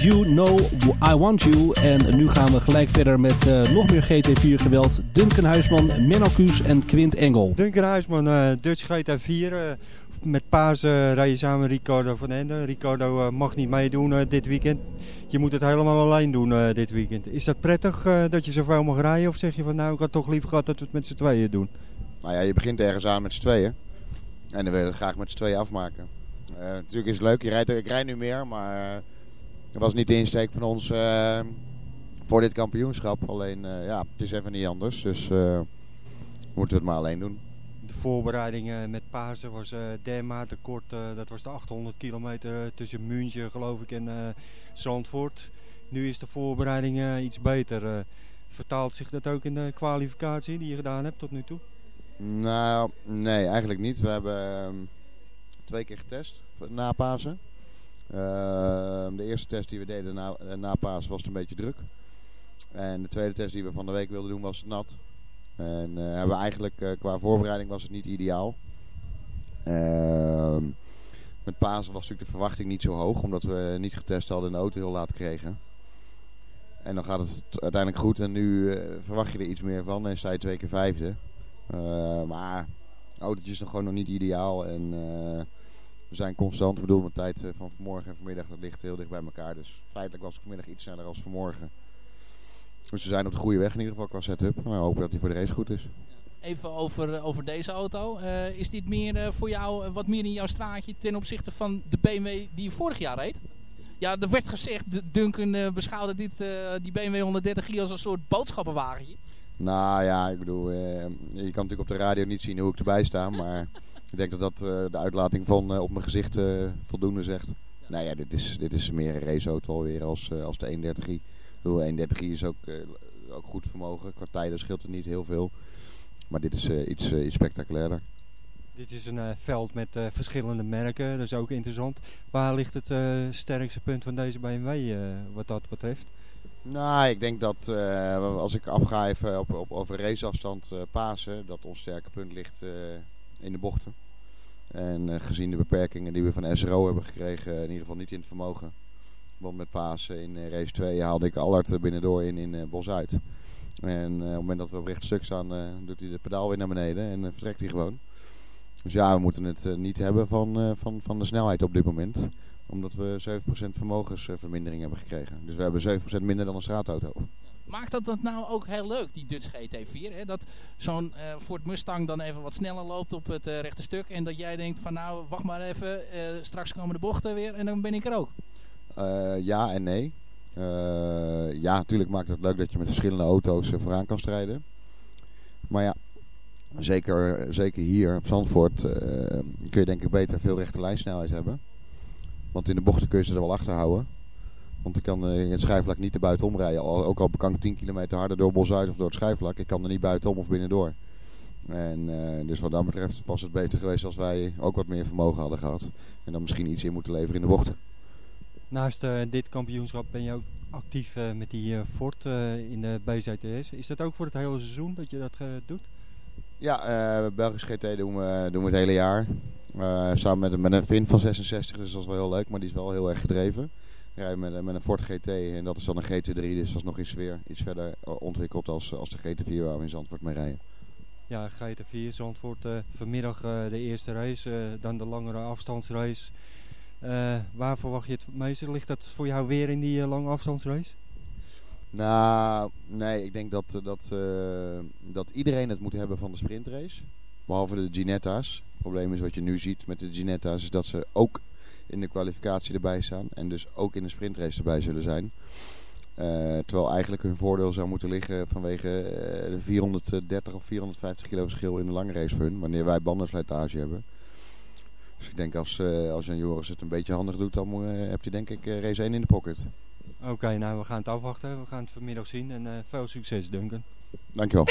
You Know I Want You.
En nu gaan we gelijk verder met uh, nog meer GT4 geweld. Duncan Huisman, Menno Kuus en Quint Engel.
Duncan Huisman, uh, Dutch GT4. Uh, met paas uh, rij je samen Ricardo van Ende. Ricardo mag niet meedoen dit weekend. Je moet het helemaal alleen doen dit weekend. Is dat prettig dat je zoveel mag rijden? Of zeg je van nou, ik had toch liever gehad dat we het met z'n tweeën doen?
Nou ja, je begint ergens aan met z'n tweeën. En dan wil je het graag met z'n tweeën afmaken. Uh, natuurlijk is het leuk, je rijdt, ik rijd nu meer, maar uh, dat was niet de insteek van ons uh, voor dit kampioenschap. Alleen, ja, het is even niet anders, dus moeten we het maar alleen doen.
De voorbereiding met Pasen was dermate kort, dat was de 800 kilometer tussen München geloof ik en Zandvoort. Nu is de voorbereiding iets beter. vertaalt zich dat ook in de kwalificatie die je gedaan hebt tot nu toe?
Nou, nee, eigenlijk niet. We hebben uh, twee keer getest na Pasen. Uh, de eerste test die we deden na, na Pasen was het een beetje druk. En de tweede test die we van de week wilden doen was nat. En uh, hebben we eigenlijk uh, qua voorbereiding was het niet ideaal. Ehm, met Pasen was natuurlijk de verwachting niet zo hoog, omdat we niet getest hadden en de auto heel laat kregen. En dan gaat het uiteindelijk goed en nu eh, verwacht je er iets meer van en sta je twee keer vijfde. Uh, maar autootje is nog gewoon nog niet ideaal. En we zijn constant. Ik bedoel, mijn tijd eh, van vanmorgen en vanmiddag dat ligt heel dicht bij elkaar. Dus feitelijk was ik vanmiddag iets sneller als vanmorgen. Dus we zijn op de goede weg in ieder geval qua setup. Nou, we hopen dat hij voor de race goed is.
Even over, over deze auto. Uh, is dit meer uh, voor jou wat meer in jouw straatje ten opzichte van de BMW die je vorig jaar reed? Ja, er werd gezegd, Duncan uh, beschouwde dit, die BMW 130 als een soort boodschappenwagentje.
Nou ja, ik bedoel, eh, je kan natuurlijk op de radio niet zien hoe ik erbij sta. Maar ik denk dat dat uh, de uitlating van uh, op mijn gezicht uh, voldoende zegt. Nou ja, dit is, dit is meer een raceauto alweer als, als de 130i. Ik bedoel, 130i is ook, ook goed vermogen. Qua tijden scheelt het niet heel veel. Maar dit is iets, iets spectaculairder.
Dit is een veld met verschillende merken. Dat is ook interessant. Waar ligt het sterkste punt van deze BMW wat dat betreft?
Nou, ik denk dat als ik afga even op, op, over raceafstand Pasen, dat ons sterke punt ligt in de bochten. En gezien de beperkingen die we van SRO hebben gekregen, in ieder geval niet in het vermogen. Want met Pasen in race 2 haalde ik Allard binnendoor in, in Bos uit. En op het moment dat we op recht stuk staan, doet hij de pedaal weer naar beneden en vertrekt hij gewoon. Dus ja, we moeten het niet hebben van, van, van de snelheid op dit moment omdat we 7% vermogensvermindering hebben gekregen. Dus we hebben 7% minder dan een straatauto.
Maakt dat dat nou ook heel leuk, die Dutch GT4? Hè? Dat zo'n uh, Ford Mustang dan even wat sneller loopt op het uh, rechte stuk. En dat jij denkt van nou, wacht maar even, uh, straks komen de bochten weer en dan ben ik er ook.
ja en nee. ja, natuurlijk maakt het leuk dat je met verschillende auto's vooraan kan strijden. Maar ja, zeker, zeker hier op Zandvoort kun je denk ik beter veel rechte lijnsnelheid hebben. Want in de bochten kun je ze er wel achter houden. Want ik kan in het schijfvlak niet er buitenom rijden. Ook al kan ik 10 kilometer harder door Bos uit of door het schijfvlak. Ik kan er niet buitenom of binnendoor. En uh, dus wat dat betreft was het beter geweest als wij ook wat meer vermogen hadden gehad. En dan misschien iets in moeten leveren in de bochten.
Naast uh, dit kampioenschap ben je ook actief uh, met die Ford in de BZTS. Is dat ook voor het hele seizoen dat je dat doet?
Ja, Belgisch GT doen we, doen we het hele jaar. Samen met, met een Vin van 66, dus dat is wel heel leuk, maar die is wel heel erg gedreven. Ja, met, met een Ford GT en dat is dan een GT3, dus dat is nog iets, weer, iets verder ontwikkeld als, als de GT4 waar we in Zandvoort mee rijden.
Ja, GT4 Zandvoort, uh, vanmiddag uh, de eerste race, uh, dan de langere afstandsrace. waar verwacht je het meeste? Ligt dat voor jou weer in die lange afstandsrace?
Nou, nee, ik denk dat, dat, dat iedereen het moet hebben van de sprintrace. Behalve de Ginetta's. Het probleem is wat je nu ziet met de Ginetta's is dat ze ook in de kwalificatie erbij staan. En dus ook in de sprintrace erbij zullen zijn. Uh, terwijl eigenlijk hun voordeel zou moeten liggen vanwege uh, de 430 of 450 kilo verschil in de lange race voor hun. Wanneer wij bandenslijtage hebben. Dus ik denk als, uh, als Jan Joris het een beetje handig doet, dan heb je denk ik race 1 in de pocket.
Oké, okay, nou we gaan het afwachten. We gaan het vanmiddag zien. En veel succes Duncan.
Dankjewel.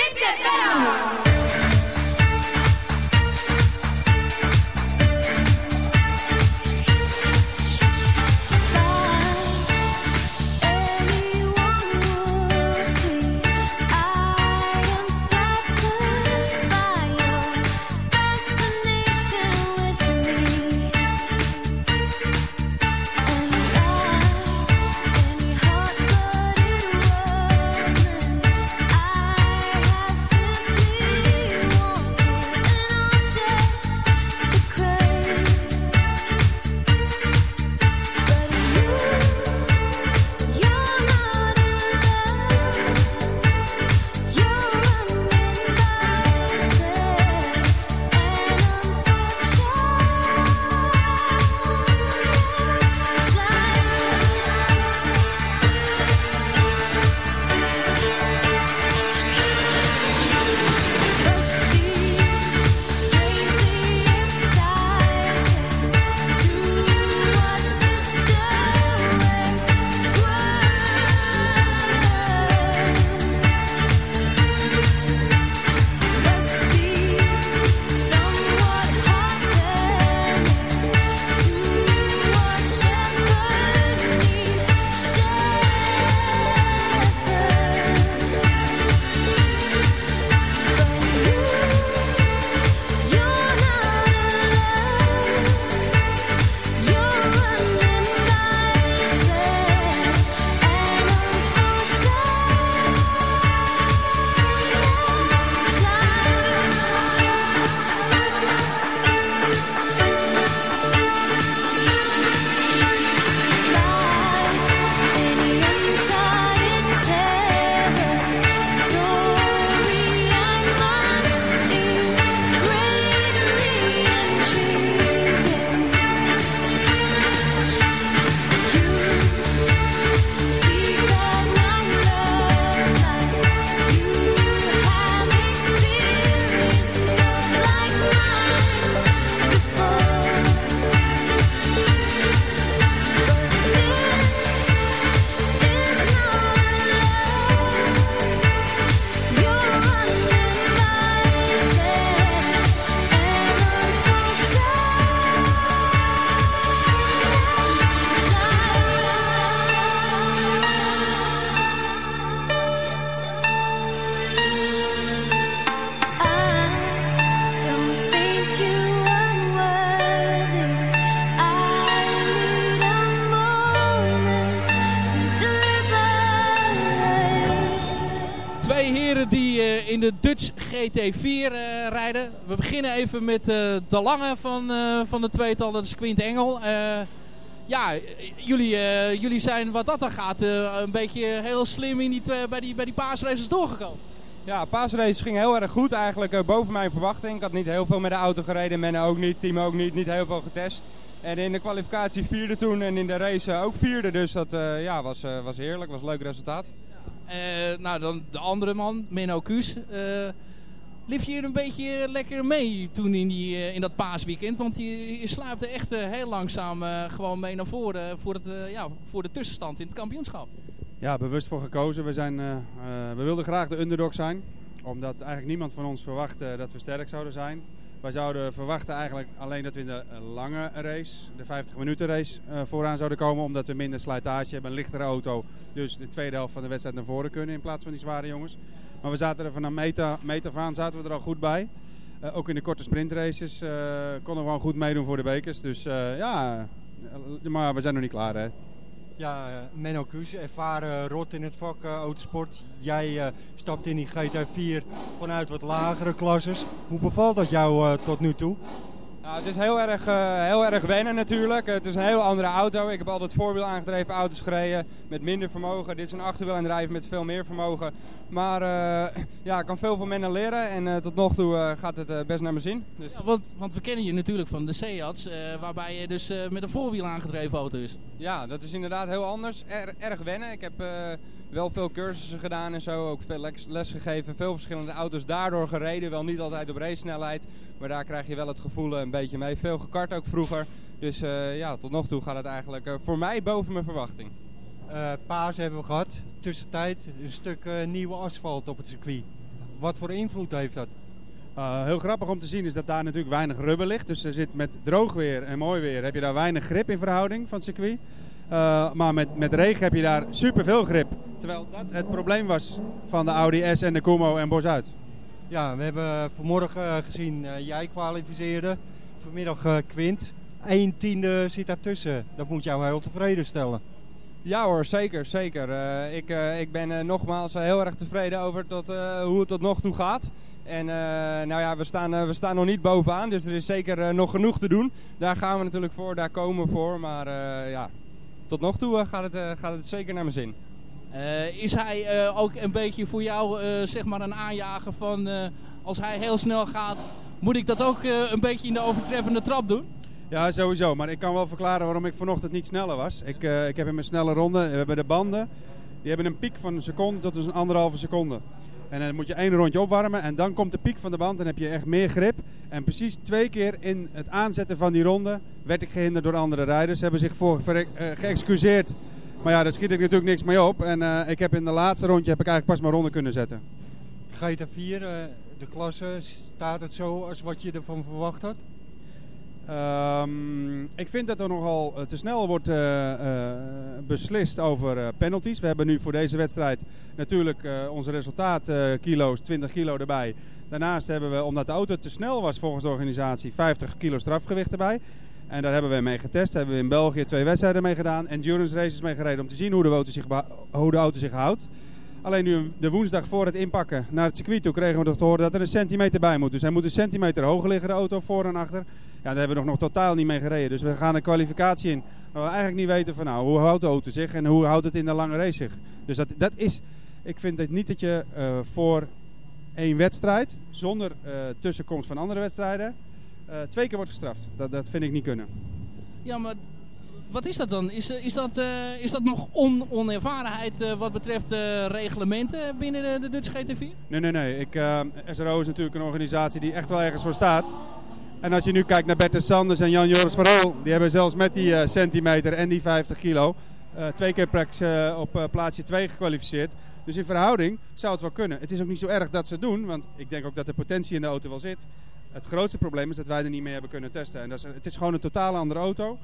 GT4 eh, rijden. We beginnen even met eh, de lange van, eh, van de tweetal, dat is Quint Engel. Ja, jullie, jullie zijn wat dat dan gaat een beetje heel slim in die twee, bij, die, bij die paasraces doorgekomen.
Ja, paasrace ging heel erg goed eigenlijk, boven mijn verwachting. Ik had niet heel veel met de auto gereden, Menno ook niet, team ook niet, niet heel veel getest. En in de kwalificatie vierde toen en in de race ook vierde, dus dat ja, was, was heerlijk, was een leuk resultaat.
Nou, dan de andere man, Menno Kuus. Eh liep je hier een beetje lekker mee toen in, die, eh, in dat paasweekend? Want je, je sluipte echt eh, heel langzaam eh, gewoon mee naar voren voor, het, eh, ja, voor de tussenstand in het kampioenschap.
Ja, bewust voor gekozen. We, zijn, eh, eh, we wilden graag de underdog zijn. Omdat eigenlijk niemand van ons verwachtte dat we sterk zouden zijn. Wij zouden verwachten eigenlijk alleen dat we in de eh, lange race, de 50 minuten race, eh, vooraan zouden komen. Omdat we minder slijtage hebben, een lichtere auto. Dus de tweede helft van de wedstrijd naar voren kunnen in plaats van die zware jongens. Maar we zaten er vanaf meter, meter af aan zaten we er al goed bij. Eh, ook in de korte sprintraces eh konden we gewoon goed meedoen voor de bekers. Dus eh, ja, maar we zijn nog niet klaar hè.
Ja, Menno Kuus, ervaren rot in het vak autosport. Jij stapt in die GT4 vanuit wat lagere klasses. Hoe bevalt dat jou tot nu toe?
Nou, het is heel erg, eh, heel erg wennen natuurlijk. Het is een heel andere auto. Ik heb altijd voorwiel aangedreven auto's gereden met minder vermogen. Dit is een achterwielaandrijven met veel meer vermogen. Maar eh, ja, ik kan veel van Menno leren en eh, tot nog toe gaat het best naar mijn zin. Dus...
Ja, want, want we kennen je natuurlijk van de Seats, waarbij je dus met een voorwiel aangedreven auto is.
Ja, dat is inderdaad heel anders. Er- erg wennen. Ik heb wel veel cursussen gedaan en zo. Ook veel les, les gegeven. Veel verschillende auto's daardoor gereden. Wel niet altijd op race snelheid. Maar daar krijg je wel het gevoel eh, een beetje mee. Veel gekart ook vroeger. Dus eh, ja, tot nog toe gaat het eigenlijk eh, voor mij boven mijn verwachting.
Eh paas hebben we gehad. Tussentijd een stuk eh, nieuwe asfalt op het circuit. Wat voor invloed heeft dat?
Uh, heel grappig om te zien is dat daar natuurlijk weinig rubber ligt. Dus er zit met droog weer en mooi weer heb je daar weinig grip in verhouding van het circuit. Uh, maar met, met regen heb je daar superveel grip. Terwijl dat het probleem was van de Audi S en de Kumo en Bos uit.
Ja, we hebben vanmorgen eh, gezien eh, jij kwalificeerde. Vanmiddag eh, Quint. Eén tiende zit daartussen. Dat moet jou heel tevreden stellen.
Ja hoor, zeker, zeker. Eh, ik, eh, ik ben eh, nogmaals eh, heel erg tevreden over tot, eh, hoe het tot nog toe gaat. En eh, nou ja, we staan, eh, we staan nog niet bovenaan, dus er is zeker eh, nog genoeg te doen. Daar gaan we natuurlijk voor, daar komen we voor. Maar eh, ja, tot nog toe eh, gaat, het, eh, gaat het zeker naar mijn zin.
Eh, is hij eh, ook een beetje voor jou eh, zeg maar een aanjager van eh, als hij heel snel gaat, moet ik dat ook eh, een beetje in de overtreffende trap doen?
Ja, sowieso. Maar ik kan wel verklaren waarom ik vanochtend niet sneller was. Ik, eh, ik heb in mijn snelle ronde, we hebben de banden, die hebben een piek van een seconde tot dus een anderhalve seconde. En dan moet je één rondje opwarmen en dan komt de piek van de band en heb je echt meer grip. En precies twee keer in het aanzetten van die ronde werd ik gehinderd door andere rijders. Ze hebben zich voor eh, geëxcuseerd. Maar ja, daar schiet ik natuurlijk niks mee op. En eh, ik heb in de laatste rondje heb ik eigenlijk pas mijn ronde kunnen zetten.
GT4, eh, de klasse, staat het zo als wat je ervan verwacht had?
Ehm, ik vind dat er nogal eh, te snel wordt eh, eh, beslist over penalties. We hebben nu voor deze wedstrijd natuurlijk onze resultaat eh, kilo's, 20 kilo erbij. Daarnaast hebben we, omdat de auto te snel was volgens de organisatie, 50 kilo strafgewicht erbij. En daar hebben we mee getest. Daar hebben we in België twee wedstrijden mee gedaan. Endurance races mee gereden om te zien hoe de auto zich, hoe de auto zich houdt. Alleen nu de woensdag voor het inpakken naar het circuit toe kregen we toch te horen dat er een centimeter bij moet. Dus hij moet een centimeter hoger liggen, de auto, voor en achter. Ja, daar hebben we nog, nog totaal niet mee gereden. Dus we gaan een kwalificatie in. Waar we eigenlijk niet weten van nou, hoe houdt de auto zich en hoe houdt het in de lange race zich. Dus dat, dat is, ik vind het niet dat je eh, voor één wedstrijd, zonder eh, tussenkomst van andere wedstrijden, eh, twee keer wordt gestraft. Dat, dat vind ik niet kunnen.
Ja, maar wat is dat dan? Is, is, dat, is dat nog on onervarenheid wat betreft reglementen binnen de, de Dutch GT4?
Nee, nee, nee. Ik, SRO is natuurlijk een organisatie die echt wel ergens voor staat. En als je nu kijkt naar Bertus Sanders en Jan-Joris Rol, die hebben zelfs met die eh, centimeter en die 50 kilo eh, twee keer eh, op plaatsje 2 gekwalificeerd. Dus in verhouding zou het wel kunnen. Het is ook niet zo erg dat ze het doen, want ik denk ook dat de potentie in de auto wel zit. Het grootste probleem is dat wij er niet mee hebben kunnen testen. En dat is, het is gewoon een totaal andere auto.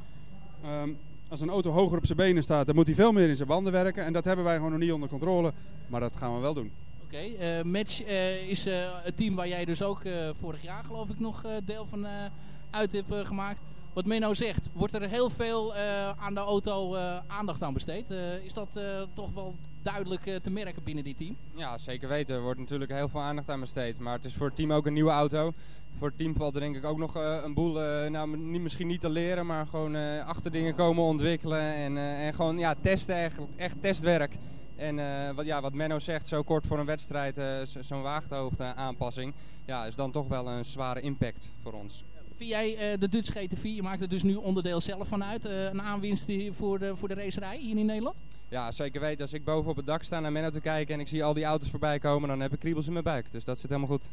Ehm, als een auto hoger op zijn benen staat, dan moet hij veel meer in zijn banden werken. En dat hebben wij gewoon nog niet onder controle. Maar dat gaan we wel doen.
Oké, eh, Match eh, is eh, het team waar jij dus ook vorig jaar geloof ik nog deel van uit hebt gemaakt. Wat Menno zegt, wordt er heel veel aan de auto aandacht aan besteed? Is dat toch wel duidelijk te merken binnen dit team.
Ja, zeker weten. Er wordt natuurlijk heel veel aandacht aan besteed. Maar het is voor het team ook een nieuwe auto. Voor het team valt er denk ik ook nog een boel, nou, misschien niet te leren, maar gewoon achter dingen komen ontwikkelen. En, en gewoon ja, testen, echt testwerk. En eh, wat, ja, wat Menno zegt, zo kort voor een wedstrijd, eh, zo- zo'n waagdhoogte aanpassing, ja, is dan toch wel een zware impact voor ons.
Vind jij eh, de Dutch GT4, je maakt er dus nu onderdeel zelf van uit, eh, een aanwinst voor de, voor de racerij hier in Nederland?
Ja, zeker weten. Als ik boven op het dak sta naar Menno te kijken en ik zie al die auto's voorbij komen, dan heb ik kriebels in mijn buik. Dus dat zit helemaal goed.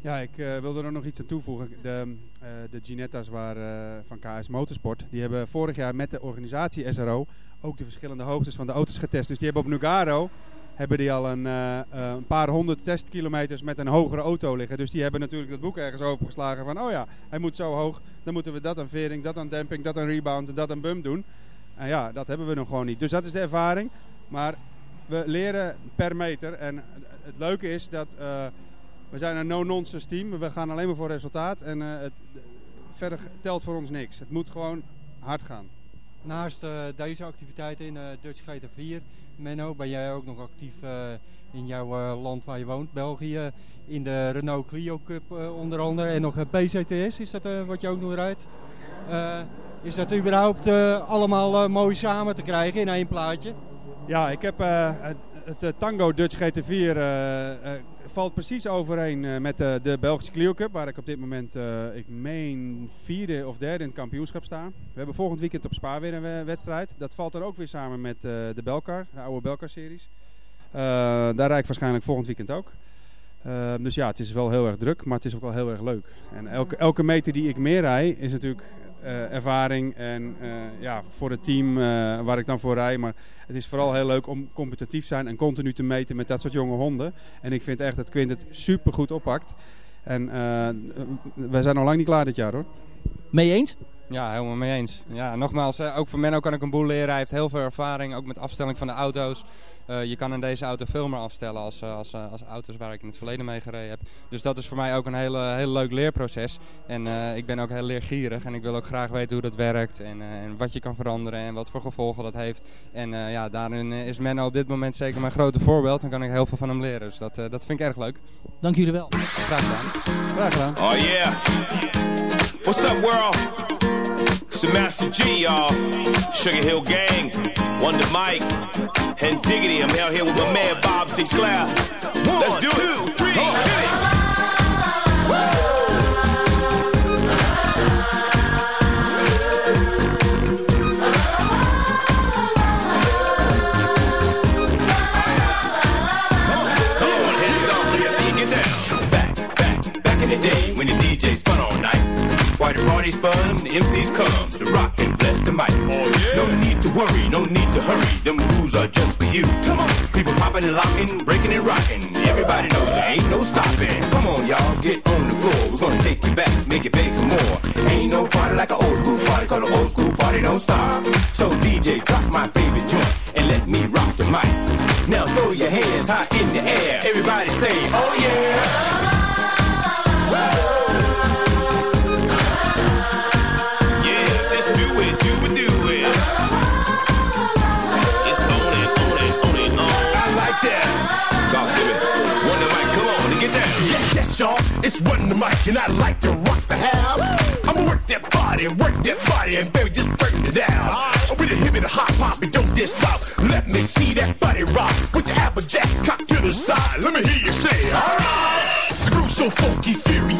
Ja, ik eh, wilde er nog iets aan toevoegen. De, eh, de Ginetta's waar, eh, van KS Motorsport, die hebben vorig jaar met de organisatie SRO ook de verschillende hoogtes van de auto's getest. Dus die hebben op Nugaro hebben die al een, eh, eh, een paar honderd testkilometers met een hogere auto liggen. Dus die hebben natuurlijk dat boek ergens opengeslagen van, oh ja, hij moet zo hoog, dan moeten we dat aan vering, dat aan demping, dat aan rebound en dat aan bump doen. En ja, dat hebben we nog gewoon niet. Dus dat is de ervaring. Maar we leren per meter. En het leuke is dat eh, we zijn een no-nonsense team. We gaan alleen maar voor resultaat. En het, verder telt voor ons niks. Het moet gewoon hard gaan.
Naast eh, deze activiteiten in eh, Dutch GT4, Menno, ben jij ook nog actief eh, in jouw land waar je woont, België, in de Renault Clio Cup onder andere en nog PCTS, is dat wat je ook nog rijdt? Is dat überhaupt allemaal mooi samen te krijgen in één plaatje?
Ja, ik heb het, eh, Tango Dutch GT4 eh, eh, valt precies overeen met de, de Belgische Clio Cup, waar ik op dit moment, ik meen, vierde of derde in het kampioenschap sta. We hebben volgend weekend op Spa weer een we- wedstrijd. Dat valt dan ook weer samen met de Belcar, de oude Belcar-series. Daar rijd ik waarschijnlijk volgend weekend ook. Dus ja, het is wel heel erg druk, maar het is ook wel heel erg leuk. En elke, elke meter die ik meer rij is natuurlijk eh, ervaring en eh, ja, voor het team eh, waar ik dan voor rij. Maar het is vooral heel leuk om competitief zijn en continu te meten met dat soort jonge honden. En ik vind echt dat Quint het super goed oppakt. En wij zijn nog lang niet klaar dit jaar hoor.
Mee eens?
Ja, helemaal mee eens. Ja, nogmaals, eh, ook van Menno kan ik een boel leren. Hij heeft heel veel ervaring, ook met afstelling van de auto's. Eh, je kan in deze auto veel meer afstellen als, eh, als, als auto's waar ik in het verleden mee gereden heb. Dus dat is voor mij ook een hele, heel leuk leerproces. En eh, ik ben ook heel leergierig en ik wil ook graag weten hoe dat werkt. En, en wat je kan veranderen en wat voor gevolgen dat heeft. En eh, ja, daarin is Menno op dit moment zeker mijn grote voorbeeld. Dan kan ik heel veel van hem leren. Dus dat, dat vind ik erg leuk.
Dank jullie wel.
Graag gedaan.
Graag gedaan.
Oh yeah. What's up, world? It's the Master G, y'all. Sugar Hill Gang, Wonder Mike, and Diggity. I'm out here with my man Bob Sinclair. Let's do it. Three, hit it.
Side. Let me hear you say, alright. The groove's so funky, furious,